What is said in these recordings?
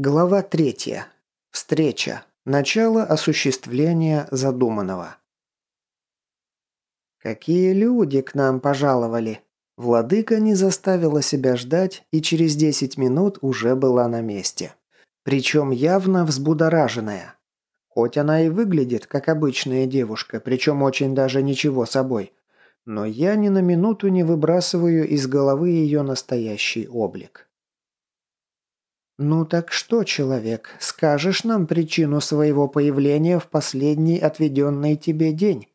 Глава третья. Встреча. Начало осуществления задуманного. Какие люди к нам пожаловали? Владыка не заставила себя ждать и через 10 минут уже была на месте. Причем явно взбудораженная. Хоть она и выглядит как обычная девушка, причем очень даже ничего собой. Но я ни на минуту не выбрасываю из головы ее настоящий облик. «Ну так что, человек, скажешь нам причину своего появления в последний отведенный тебе день?»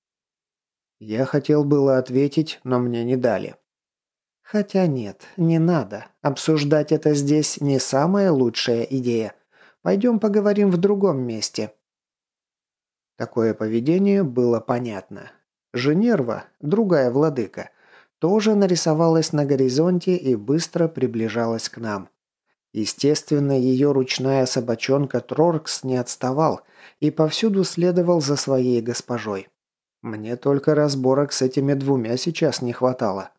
Я хотел было ответить, но мне не дали. Хотя нет, не надо. Обсуждать это здесь не самая лучшая идея. Пойдем поговорим в другом месте. Такое поведение было понятно. Женерва, другая владыка, тоже нарисовалась на горизонте и быстро приближалась к нам. Естественно, ее ручная собачонка Троркс не отставал и повсюду следовал за своей госпожой. Мне только разборок с этими двумя сейчас не хватало.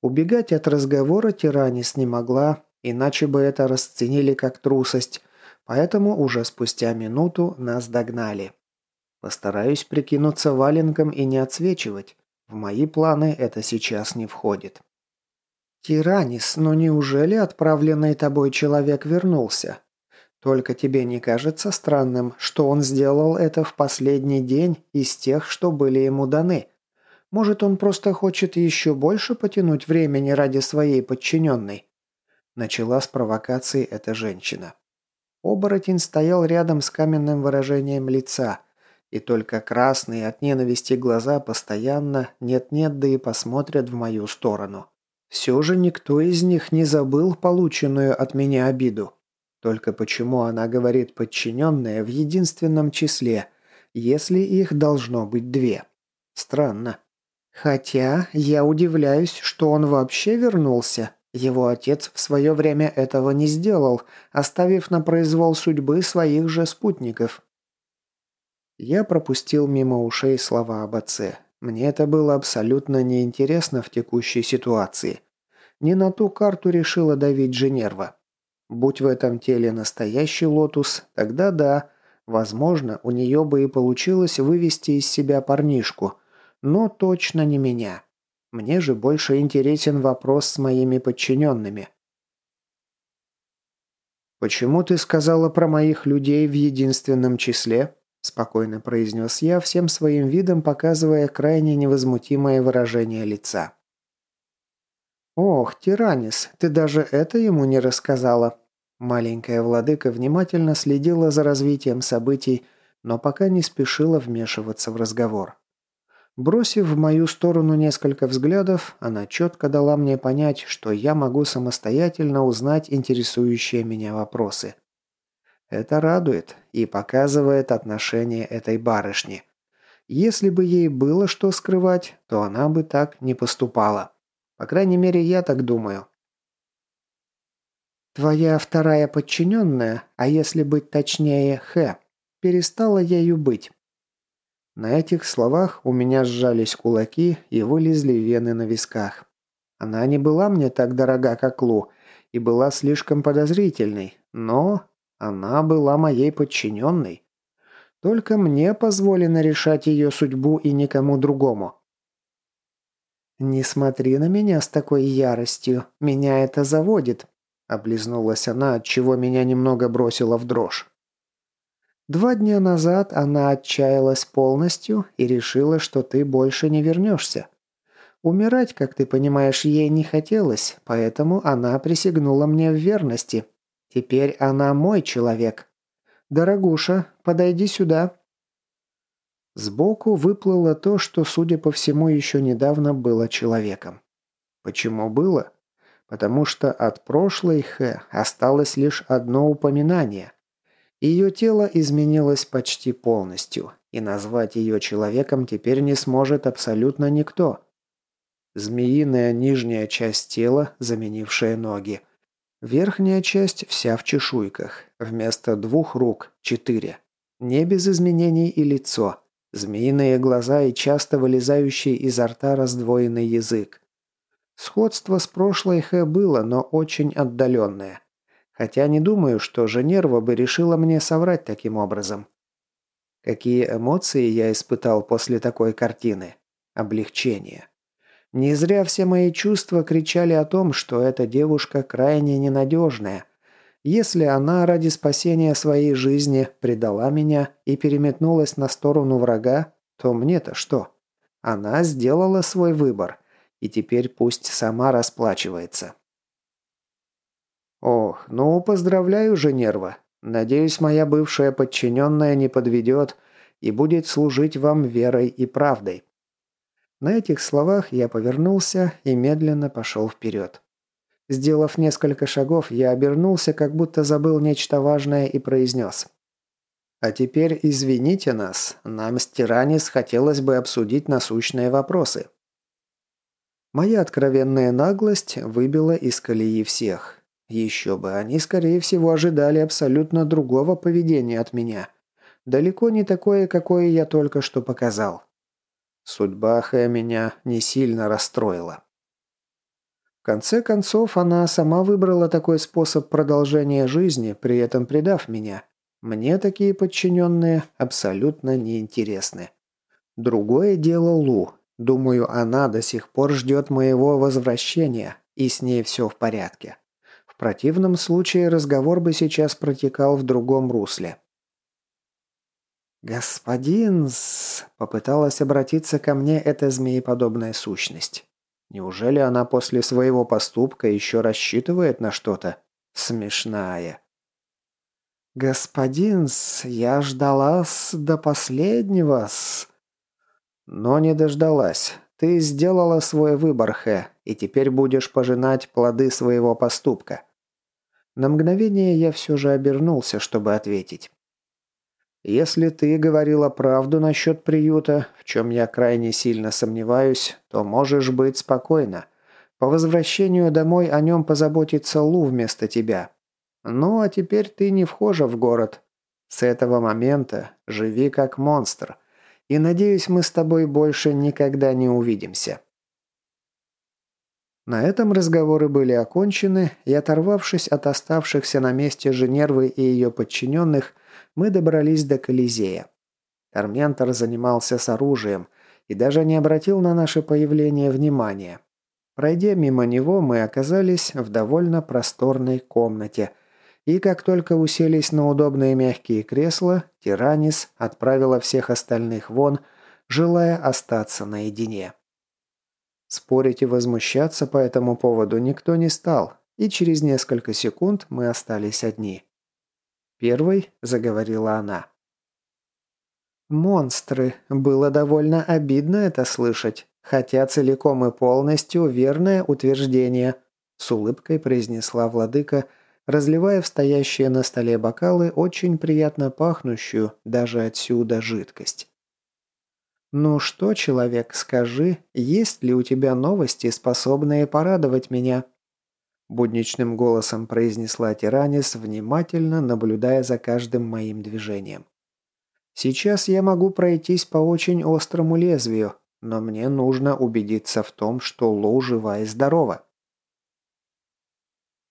Убегать от разговора Тиранис не могла, иначе бы это расценили как трусость, поэтому уже спустя минуту нас догнали. Постараюсь прикинуться валенком и не отсвечивать. В мои планы это сейчас не входит. «Тиранис, но неужели отправленный тобой человек вернулся? Только тебе не кажется странным, что он сделал это в последний день из тех, что были ему даны? Может, он просто хочет еще больше потянуть времени ради своей подчиненной?» Начала с провокации эта женщина. Оборотень стоял рядом с каменным выражением лица, и только красные от ненависти глаза постоянно нет-нет, да и посмотрят в мою сторону. Все же никто из них не забыл полученную от меня обиду. Только почему она говорит подчиненные в единственном числе, если их должно быть две? Странно. Хотя я удивляюсь, что он вообще вернулся. Его отец в свое время этого не сделал, оставив на произвол судьбы своих же спутников. Я пропустил мимо ушей слова об отце. Мне это было абсолютно неинтересно в текущей ситуации. Не на ту карту решила давить Женерва. Будь в этом теле настоящий лотус, тогда да, возможно, у нее бы и получилось вывести из себя парнишку, но точно не меня. Мне же больше интересен вопрос с моими подчиненными. «Почему ты сказала про моих людей в единственном числе?» Спокойно произнес я, всем своим видом показывая крайне невозмутимое выражение лица. «Ох, Тиранис, ты даже это ему не рассказала!» Маленькая владыка внимательно следила за развитием событий, но пока не спешила вмешиваться в разговор. Бросив в мою сторону несколько взглядов, она четко дала мне понять, что я могу самостоятельно узнать интересующие меня вопросы. Это радует и показывает отношение этой барышни. Если бы ей было что скрывать, то она бы так не поступала. По крайней мере, я так думаю. Твоя вторая подчиненная, а если быть точнее, Х, перестала ею быть. На этих словах у меня сжались кулаки и вылезли вены на висках. Она не была мне так дорога, как Лу, и была слишком подозрительной, но она была моей подчиненной. Только мне позволено решать ее судьбу и никому другому. «Не смотри на меня с такой яростью. Меня это заводит», – облизнулась она, от чего меня немного бросила в дрожь. Два дня назад она отчаялась полностью и решила, что ты больше не вернешься. Умирать, как ты понимаешь, ей не хотелось, поэтому она присягнула мне в верности. Теперь она мой человек. Дорогуша, подойди сюда». Сбоку выплыло то, что, судя по всему, еще недавно было человеком. Почему было? Потому что от прошлой Хэ осталось лишь одно упоминание. Ее тело изменилось почти полностью, и назвать ее человеком теперь не сможет абсолютно никто. Змеиная нижняя часть тела, заменившая ноги – Верхняя часть вся в чешуйках. Вместо двух рук – четыре. Не без изменений и лицо. Змеиные глаза и часто вылезающий изо рта раздвоенный язык. Сходство с прошлой Хэ было, но очень отдаленное. Хотя не думаю, что Женерва бы решила мне соврать таким образом. Какие эмоции я испытал после такой картины? Облегчение. Не зря все мои чувства кричали о том, что эта девушка крайне ненадежная. Если она ради спасения своей жизни предала меня и переметнулась на сторону врага, то мне-то что? Она сделала свой выбор, и теперь пусть сама расплачивается. Ох, ну поздравляю, Женерва. Надеюсь, моя бывшая подчиненная не подведет и будет служить вам верой и правдой. На этих словах я повернулся и медленно пошел вперед. Сделав несколько шагов, я обернулся, как будто забыл нечто важное и произнес. «А теперь извините нас, нам с Тиранис хотелось бы обсудить насущные вопросы». Моя откровенная наглость выбила из колеи всех. Еще бы, они, скорее всего, ожидали абсолютно другого поведения от меня. Далеко не такое, какое я только что показал. Судьба Хэ меня не сильно расстроила. В конце концов, она сама выбрала такой способ продолжения жизни, при этом предав меня. Мне такие подчиненные абсолютно неинтересны. Другое дело Лу. Думаю, она до сих пор ждет моего возвращения, и с ней все в порядке противном случае разговор бы сейчас протекал в другом русле. «Господин с...» — попыталась обратиться ко мне эта змееподобная сущность. Неужели она после своего поступка еще рассчитывает на что-то? Смешная. «Господин я ждала с... до последнего с...» «Но не дождалась. Ты сделала свой выбор, Хэ, и теперь будешь пожинать плоды своего поступка. На мгновение я все же обернулся, чтобы ответить. «Если ты говорила правду насчет приюта, в чем я крайне сильно сомневаюсь, то можешь быть спокойна. По возвращению домой о нем позаботится Лу вместо тебя. Ну, а теперь ты не вхожа в город. С этого момента живи как монстр. И надеюсь, мы с тобой больше никогда не увидимся». На этом разговоры были окончены, и оторвавшись от оставшихся на месте Женервы и ее подчиненных, мы добрались до Колизея. Торментор занимался с оружием и даже не обратил на наше появление внимания. Пройдя мимо него, мы оказались в довольно просторной комнате, и как только уселись на удобные мягкие кресла, Тиранис отправила всех остальных вон, желая остаться наедине. Спорить и возмущаться по этому поводу никто не стал, и через несколько секунд мы остались одни. Первой заговорила она. «Монстры. Было довольно обидно это слышать, хотя целиком и полностью верное утверждение», с улыбкой произнесла владыка, разливая в стоящие на столе бокалы очень приятно пахнущую даже отсюда жидкость. «Ну что, человек, скажи, есть ли у тебя новости, способные порадовать меня?» Будничным голосом произнесла Тиранис, внимательно наблюдая за каждым моим движением. «Сейчас я могу пройтись по очень острому лезвию, но мне нужно убедиться в том, что Лоу жива и здорова».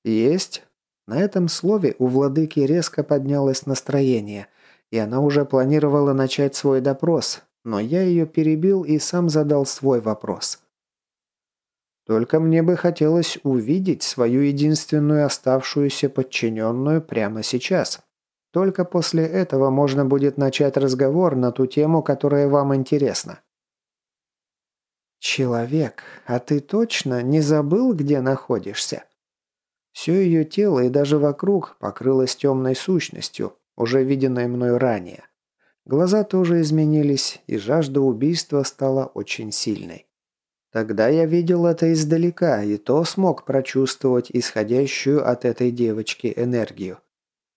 «Есть?» На этом слове у владыки резко поднялось настроение, и она уже планировала начать свой допрос, но я ее перебил и сам задал свой вопрос. Только мне бы хотелось увидеть свою единственную оставшуюся подчиненную прямо сейчас. Только после этого можно будет начать разговор на ту тему, которая вам интересна. «Человек, а ты точно не забыл, где находишься?» Все ее тело и даже вокруг покрылось темной сущностью, уже виденной мной ранее. Глаза тоже изменились, и жажда убийства стала очень сильной. Тогда я видел это издалека, и то смог прочувствовать исходящую от этой девочки энергию.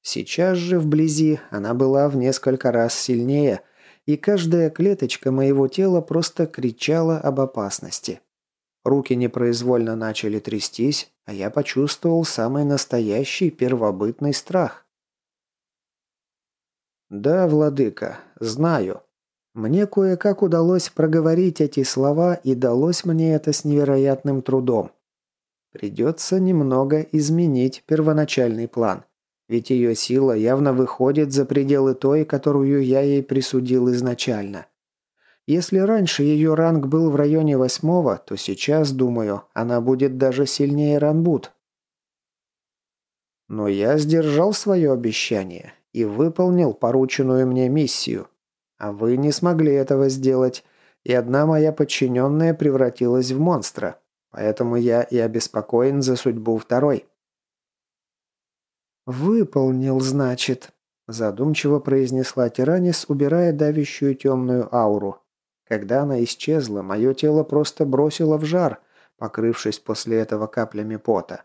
Сейчас же вблизи она была в несколько раз сильнее, и каждая клеточка моего тела просто кричала об опасности. Руки непроизвольно начали трястись, а я почувствовал самый настоящий первобытный страх. «Да, владыка, знаю. Мне кое-как удалось проговорить эти слова, и далось мне это с невероятным трудом. Придется немного изменить первоначальный план. Ведь ее сила явно выходит за пределы той, которую я ей присудил изначально. Если раньше ее ранг был в районе восьмого, то сейчас, думаю, она будет даже сильнее Ранбут. Но я сдержал свое обещание и выполнил порученную мне миссию. А вы не смогли этого сделать, и одна моя подчиненная превратилась в монстра. Поэтому я и обеспокоен за судьбу второй». «Выполнил, значит», – задумчиво произнесла Тиранис, убирая давящую темную ауру. Когда она исчезла, мое тело просто бросило в жар, покрывшись после этого каплями пота.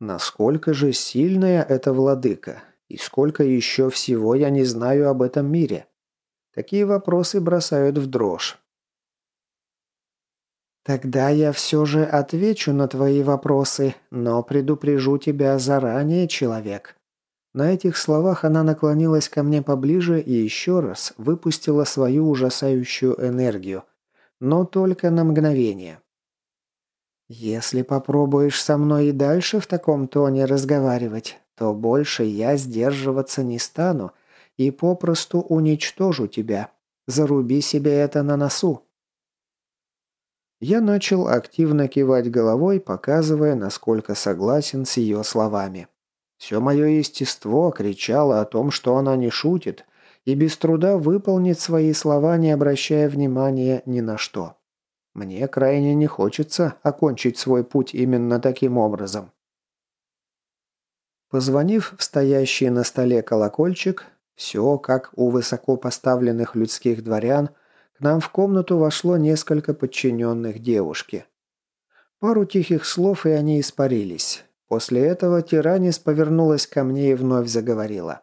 Насколько же сильная эта владыка, и сколько еще всего я не знаю об этом мире? Такие вопросы бросают в дрожь. «Тогда я все же отвечу на твои вопросы, но предупрежу тебя заранее, человек». На этих словах она наклонилась ко мне поближе и еще раз выпустила свою ужасающую энергию, но только на мгновение. «Если попробуешь со мной и дальше в таком тоне разговаривать, то больше я сдерживаться не стану и попросту уничтожу тебя. Заруби себе это на носу». Я начал активно кивать головой, показывая, насколько согласен с ее словами. Все мое естество кричало о том, что она не шутит, и без труда выполнит свои слова, не обращая внимания ни на что. Мне крайне не хочется окончить свой путь именно таким образом. Позвонив в стоящий на столе колокольчик, все, как у высоко поставленных людских дворян – нам в комнату вошло несколько подчиненных девушки. Пару тихих слов, и они испарились. После этого Тиранис повернулась ко мне и вновь заговорила.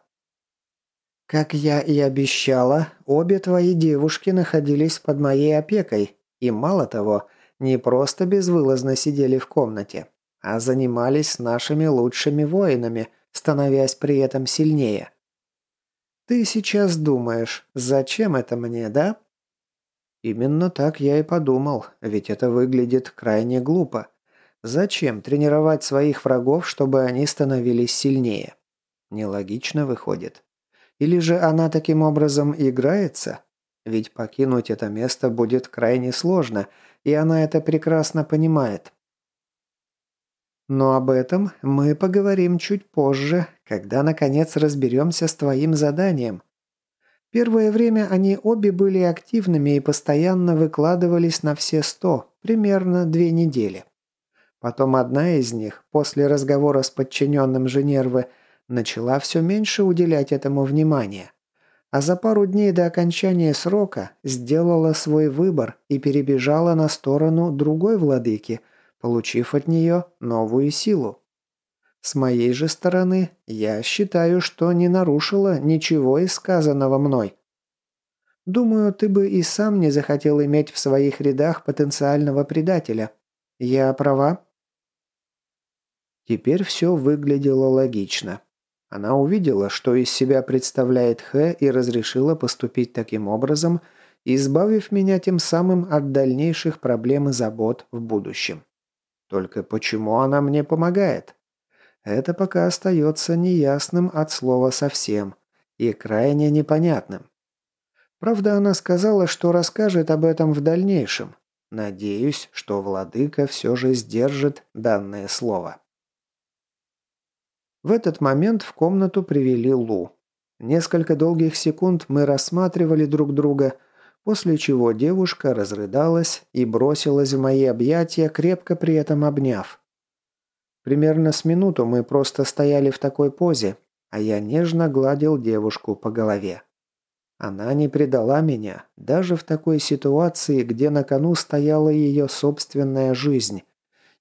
«Как я и обещала, обе твои девушки находились под моей опекой, и мало того, не просто безвылазно сидели в комнате, а занимались нашими лучшими воинами, становясь при этом сильнее. Ты сейчас думаешь, зачем это мне, да?» Именно так я и подумал, ведь это выглядит крайне глупо. Зачем тренировать своих врагов, чтобы они становились сильнее? Нелогично выходит. Или же она таким образом играется? Ведь покинуть это место будет крайне сложно, и она это прекрасно понимает. Но об этом мы поговорим чуть позже, когда наконец разберемся с твоим заданием. Первое время они обе были активными и постоянно выкладывались на все сто, примерно две недели. Потом одна из них, после разговора с подчиненным Женервы, начала все меньше уделять этому внимания. А за пару дней до окончания срока сделала свой выбор и перебежала на сторону другой владыки, получив от нее новую силу. С моей же стороны, я считаю, что не нарушила ничего из сказанного мной. Думаю, ты бы и сам не захотел иметь в своих рядах потенциального предателя. Я права?» Теперь все выглядело логично. Она увидела, что из себя представляет Хэ и разрешила поступить таким образом, избавив меня тем самым от дальнейших проблем и забот в будущем. Только почему она мне помогает? это пока остается неясным от слова совсем и крайне непонятным. Правда, она сказала, что расскажет об этом в дальнейшем. Надеюсь, что владыка все же сдержит данное слово. В этот момент в комнату привели Лу. Несколько долгих секунд мы рассматривали друг друга, после чего девушка разрыдалась и бросилась в мои объятия, крепко при этом обняв. Примерно с минуту мы просто стояли в такой позе, а я нежно гладил девушку по голове. Она не предала меня, даже в такой ситуации, где на кону стояла ее собственная жизнь,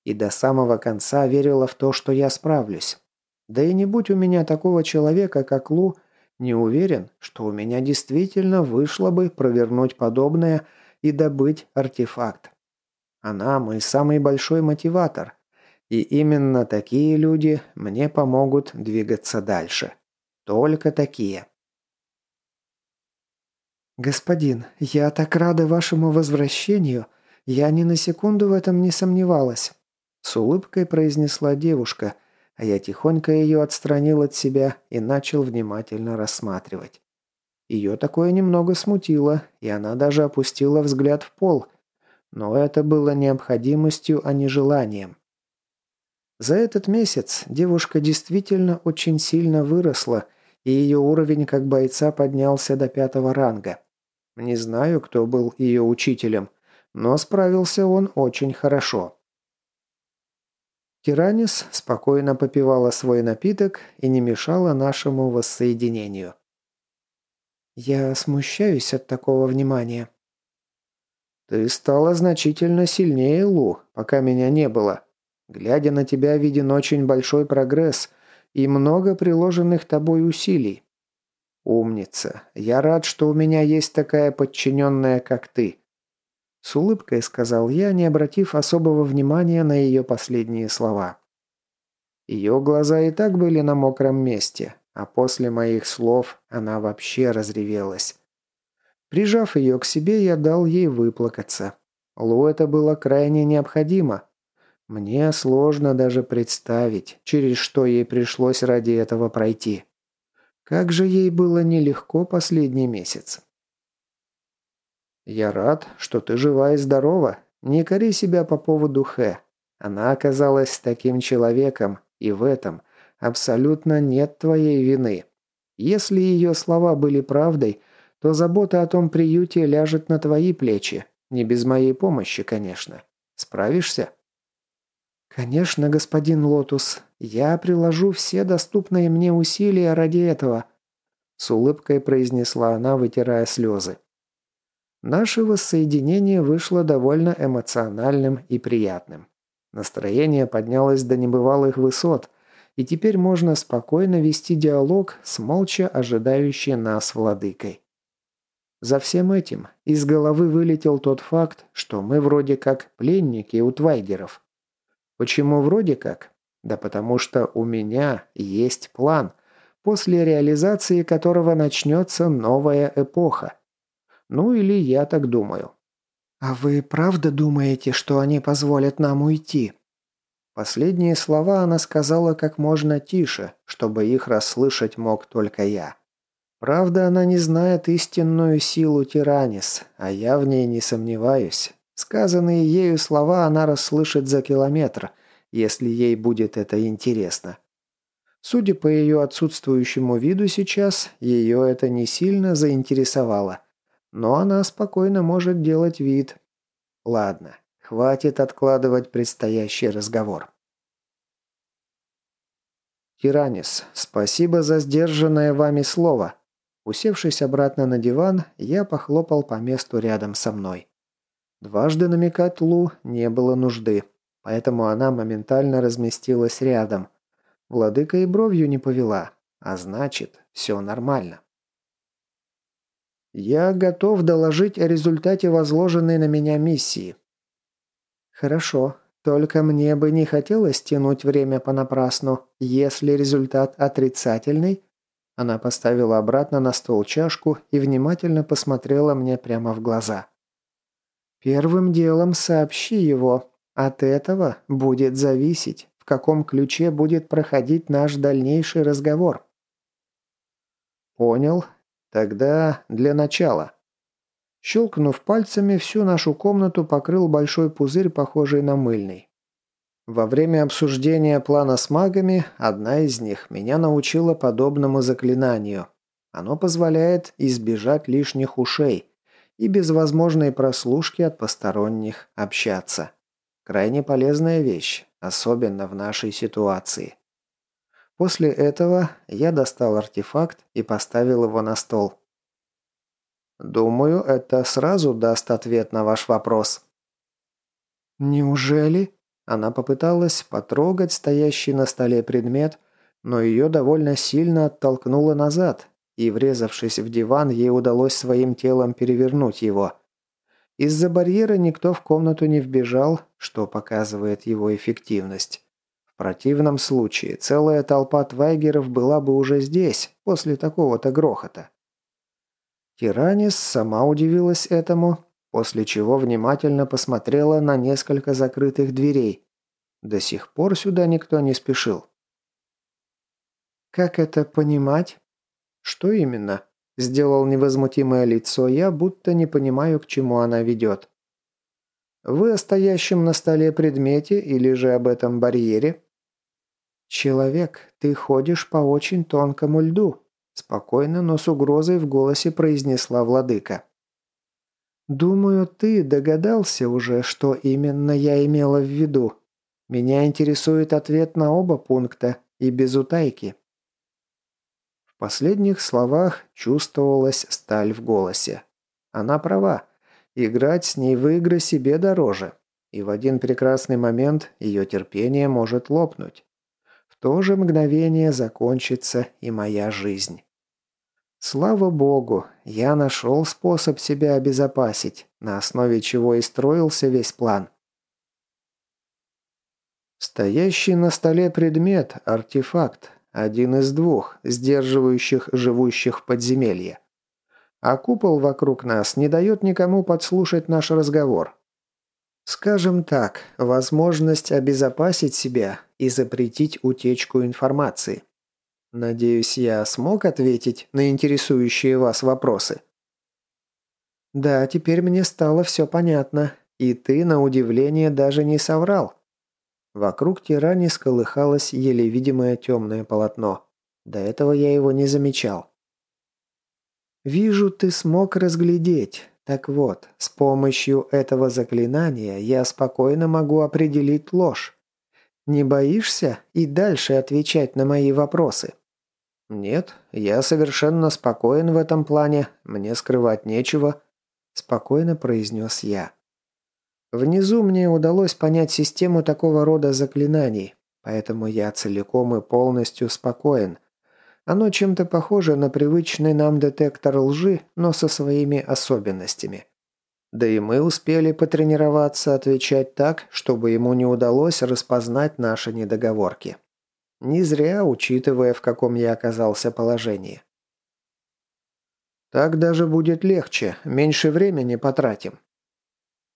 и до самого конца верила в то, что я справлюсь. Да и не будь у меня такого человека, как Лу, не уверен, что у меня действительно вышло бы провернуть подобное и добыть артефакт. Она мой самый большой мотиватор, и именно такие люди мне помогут двигаться дальше. Только такие. «Господин, я так рада вашему возвращению. Я ни на секунду в этом не сомневалась». С улыбкой произнесла девушка, а я тихонько ее отстранил от себя и начал внимательно рассматривать. Ее такое немного смутило, и она даже опустила взгляд в пол. Но это было необходимостью, а не желанием. За этот месяц девушка действительно очень сильно выросла, и ее уровень как бойца поднялся до пятого ранга. Не знаю, кто был ее учителем, но справился он очень хорошо. Тиранис спокойно попивала свой напиток и не мешала нашему воссоединению. «Я смущаюсь от такого внимания». «Ты стала значительно сильнее, Лу, пока меня не было. Глядя на тебя, виден очень большой прогресс и много приложенных тобой усилий. Умница. Я рад, что у меня есть такая подчиненная, как ты. С улыбкой сказал я, не обратив особого внимания на ее последние слова. Ее глаза и так были на мокром месте, а после моих слов она вообще разревелась. Прижав ее к себе, я дал ей выплакаться. Лу это было крайне необходимо. Мне сложно даже представить, через что ей пришлось ради этого пройти. Как же ей было нелегко последний месяц. «Я рад, что ты жива и здорова. Не кори себя по поводу Хэ. Она оказалась таким человеком, и в этом абсолютно нет твоей вины. Если ее слова были правдой, то забота о том приюте ляжет на твои плечи. Не без моей помощи, конечно. Справишься?» «Конечно, господин Лотус. Я приложу все доступные мне усилия ради этого», с улыбкой произнесла она, вытирая слезы. Наше воссоединение вышло довольно эмоциональным и приятным. Настроение поднялось до небывалых высот, и теперь можно спокойно вести диалог с молча ожидающей нас владыкой. За всем этим из головы вылетел тот факт, что мы вроде как пленники у твайгеров. Почему вроде как? Да потому что у меня есть план, после реализации которого начнется новая эпоха. Ну или я так думаю. «А вы правда думаете, что они позволят нам уйти?» Последние слова она сказала как можно тише, чтобы их расслышать мог только я. Правда, она не знает истинную силу Тиранис, а я в ней не сомневаюсь. Сказанные ею слова она расслышит за километр, если ей будет это интересно. Судя по ее отсутствующему виду сейчас, ее это не сильно заинтересовало – но она спокойно может делать вид. Ладно, хватит откладывать предстоящий разговор. «Тиранис, спасибо за сдержанное вами слово». Усевшись обратно на диван, я похлопал по месту рядом со мной. Дважды намекать Лу не было нужды, поэтому она моментально разместилась рядом. Владыка и бровью не повела, а значит, все нормально. Я готов доложить о результате возложенной на меня миссии. Хорошо, только мне бы не хотелось тянуть время понапрасну. Если результат отрицательный... Она поставила обратно на стол чашку и внимательно посмотрела мне прямо в глаза. «Первым делом сообщи его. От этого будет зависеть, в каком ключе будет проходить наш дальнейший разговор». «Понял. Тогда для начала. Щелкнув пальцами, всю нашу комнату покрыл большой пузырь, похожий на мыльный. Во время обсуждения плана с магами, одна из них меня научила подобному заклинанию. Оно позволяет избежать лишних ушей и без возможной прослушки от посторонних общаться. Крайне полезная вещь, особенно в нашей ситуации. После этого я достал артефакт и поставил его на стол. Думаю, это сразу даст ответ на ваш вопрос. Неужели? Она попыталась потрогать стоящий на столе предмет, но ее довольно сильно оттолкнуло назад, и, врезавшись в диван, ей удалось своим телом перевернуть его. Из-за барьера никто в комнату не вбежал, что показывает его эффективность противном случае целая толпа твайгеров была бы уже здесь, после такого-то грохота. Тиранис сама удивилась этому, после чего внимательно посмотрела на несколько закрытых дверей. До сих пор сюда никто не спешил. «Как это понимать?» «Что именно?» Сделал невозмутимое лицо я, будто не понимаю, к чему она ведет. «Вы о стоящем на столе предмете или же об этом барьере?» «Человек, ты ходишь по очень тонкому льду», спокойно, но с угрозой в голосе произнесла владыка. «Думаю, ты догадался уже, что именно я имела в виду. Меня интересует ответ на оба пункта и без утайки». В последних словах чувствовалась сталь в голосе. Она права. Играть с ней в игры себе дороже. И в один прекрасный момент ее терпение может лопнуть. То же мгновение закончится и моя жизнь. Слава богу, я нашел способ себя обезопасить, на основе чего и строился весь план. Стоящий на столе предмет – артефакт, один из двух, сдерживающих живущих в подземелье. А купол вокруг нас не дает никому подслушать наш разговор. Скажем так, возможность обезопасить себя и запретить утечку информации. Надеюсь, я смог ответить на интересующие вас вопросы. Да, теперь мне стало все понятно. И ты, на удивление, даже не соврал. Вокруг тирани сколыхалось еле видимое темное полотно. До этого я его не замечал. «Вижу, ты смог разглядеть. Так вот, с помощью этого заклинания я спокойно могу определить ложь. Не боишься и дальше отвечать на мои вопросы?» «Нет, я совершенно спокоен в этом плане, мне скрывать нечего», – спокойно произнес я. Внизу мне удалось понять систему такого рода заклинаний, поэтому я целиком и полностью спокоен. Оно чем-то похоже на привычный нам детектор лжи, но со своими особенностями. Да и мы успели потренироваться отвечать так, чтобы ему не удалось распознать наши недоговорки. Не зря, учитывая, в каком я оказался положении. Так даже будет легче, меньше времени потратим.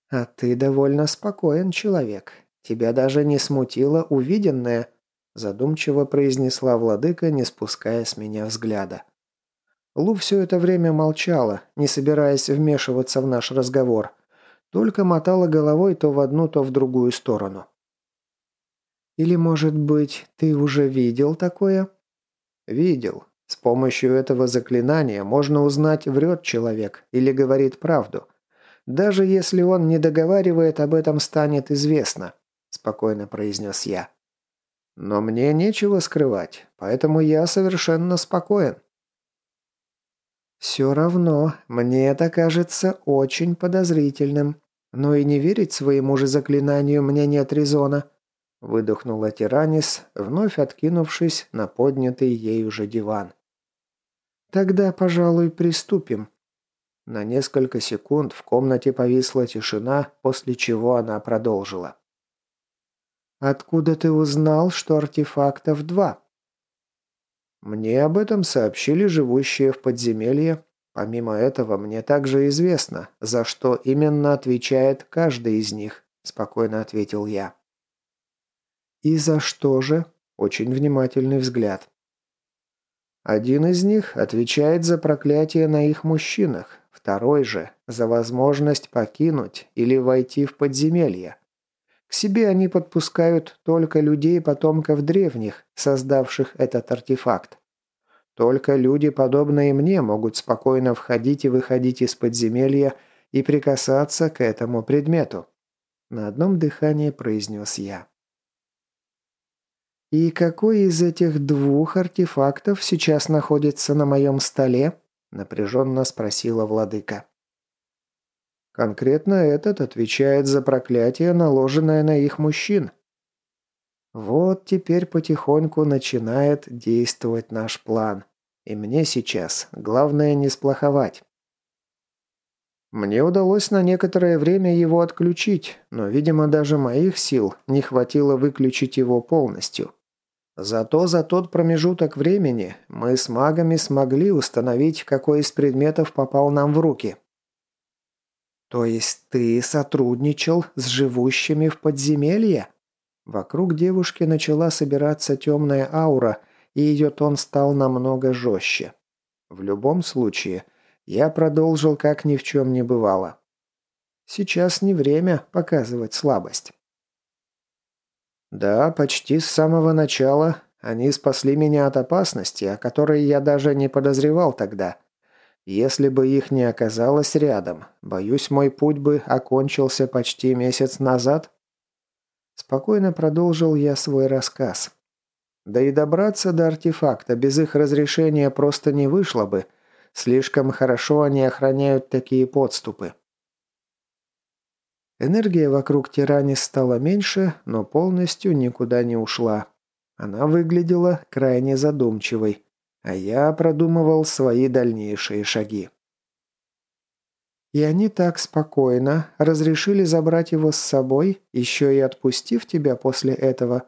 А ты довольно спокоен человек. Тебя даже не смутило увиденное, задумчиво произнесла владыка, не спуская с меня взгляда. Лу все это время молчала, не собираясь вмешиваться в наш разговор, только мотала головой то в одну, то в другую сторону. Или, может быть, ты уже видел такое?» «Видел. С помощью этого заклинания можно узнать, врет человек или говорит правду. Даже если он не договаривает, об этом станет известно», – спокойно произнес я. «Но мне нечего скрывать, поэтому я совершенно спокоен». «Все равно, мне это кажется очень подозрительным. Но и не верить своему же заклинанию мне нет резона», Выдохнула Тиранис, вновь откинувшись на поднятый ей уже диван. «Тогда, пожалуй, приступим». На несколько секунд в комнате повисла тишина, после чего она продолжила. «Откуда ты узнал, что артефактов два?» «Мне об этом сообщили живущие в подземелье. Помимо этого, мне также известно, за что именно отвечает каждый из них», – спокойно ответил я. «И за что же?» Очень внимательный взгляд. Один из них отвечает за проклятие на их мужчинах, второй же – за возможность покинуть или войти в подземелье. К себе они подпускают только людей потомков древних, создавших этот артефакт. Только люди, подобные мне, могут спокойно входить и выходить из подземелья и прикасаться к этому предмету. На одном дыхании произнес я. «И какой из этих двух артефактов сейчас находится на моем столе?» – напряженно спросила владыка. «Конкретно этот отвечает за проклятие, наложенное на их мужчин». Вот теперь потихоньку начинает действовать наш план. И мне сейчас главное не сплоховать. Мне удалось на некоторое время его отключить, но, видимо, даже моих сил не хватило выключить его полностью. Зато за тот промежуток времени мы с магами смогли установить, какой из предметов попал нам в руки. То есть ты сотрудничал с живущими в подземелье? Вокруг девушки начала собираться темная аура, и ее тон стал намного жестче. В любом случае, я продолжил, как ни в чем не бывало. Сейчас не время показывать слабость. Да, почти с самого начала они спасли меня от опасности, о которой я даже не подозревал тогда. Если бы их не оказалось рядом, боюсь, мой путь бы окончился почти месяц назад. Спокойно продолжил я свой рассказ. Да и добраться до артефакта без их разрешения просто не вышло бы. Слишком хорошо они охраняют такие подступы. Энергия вокруг Тирани стала меньше, но полностью никуда не ушла. Она выглядела крайне задумчивой, а я продумывал свои дальнейшие шаги. И они так спокойно разрешили забрать его с собой, еще и отпустив тебя после этого,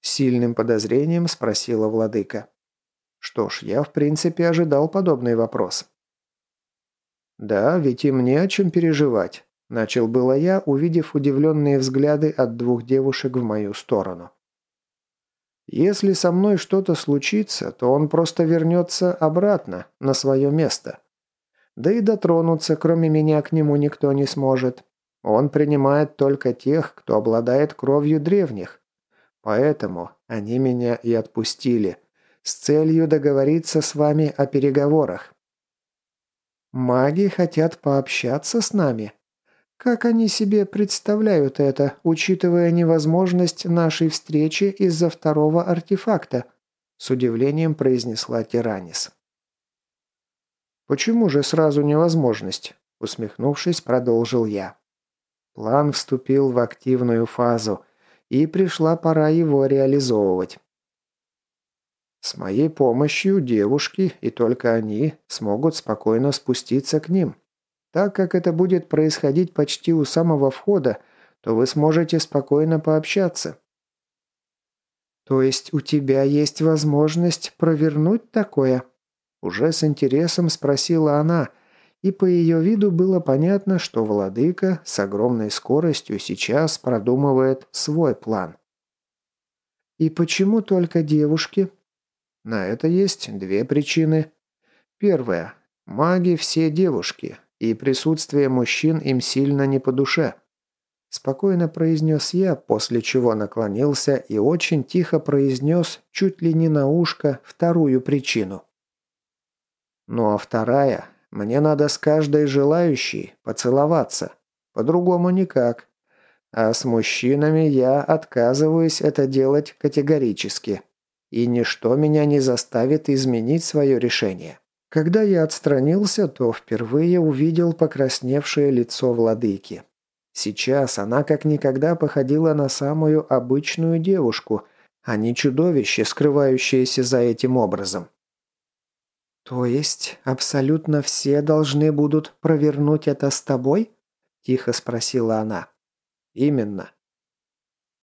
сильным подозрением спросила владыка. Что ж, я в принципе ожидал подобный вопрос. «Да, ведь и мне о чем переживать», – начал было я, увидев удивленные взгляды от двух девушек в мою сторону. «Если со мной что-то случится, то он просто вернется обратно, на свое место. Да и дотронуться, кроме меня, к нему никто не сможет. Он принимает только тех, кто обладает кровью древних. Поэтому они меня и отпустили, с целью договориться с вами о переговорах. Маги хотят пообщаться с нами. Как они себе представляют это, учитывая невозможность нашей встречи из-за второго артефакта? С удивлением произнесла Тиранис. «Почему же сразу невозможность?» Усмехнувшись, продолжил я. План вступил в активную фазу – и пришла пора его реализовывать. С моей помощью девушки, и только они, смогут спокойно спуститься к ним. Так как это будет происходить почти у самого входа, то вы сможете спокойно пообщаться. То есть у тебя есть возможность провернуть такое? Уже с интересом спросила она, и по ее виду было понятно, что владыка с огромной скоростью сейчас продумывает свой план. «И почему только девушки?» На это есть две причины. Первая. Маги все девушки, и присутствие мужчин им сильно не по душе. Спокойно произнес я, после чего наклонился и очень тихо произнес чуть ли не на ушко вторую причину. Ну а вторая мне надо с каждой желающей поцеловаться. По-другому никак. А с мужчинами я отказываюсь это делать категорически. И ничто меня не заставит изменить свое решение. Когда я отстранился, то впервые увидел покрасневшее лицо владыки. Сейчас она как никогда походила на самую обычную девушку, а не чудовище, скрывающееся за этим образом. «То есть абсолютно все должны будут провернуть это с тобой?» – тихо спросила она. «Именно.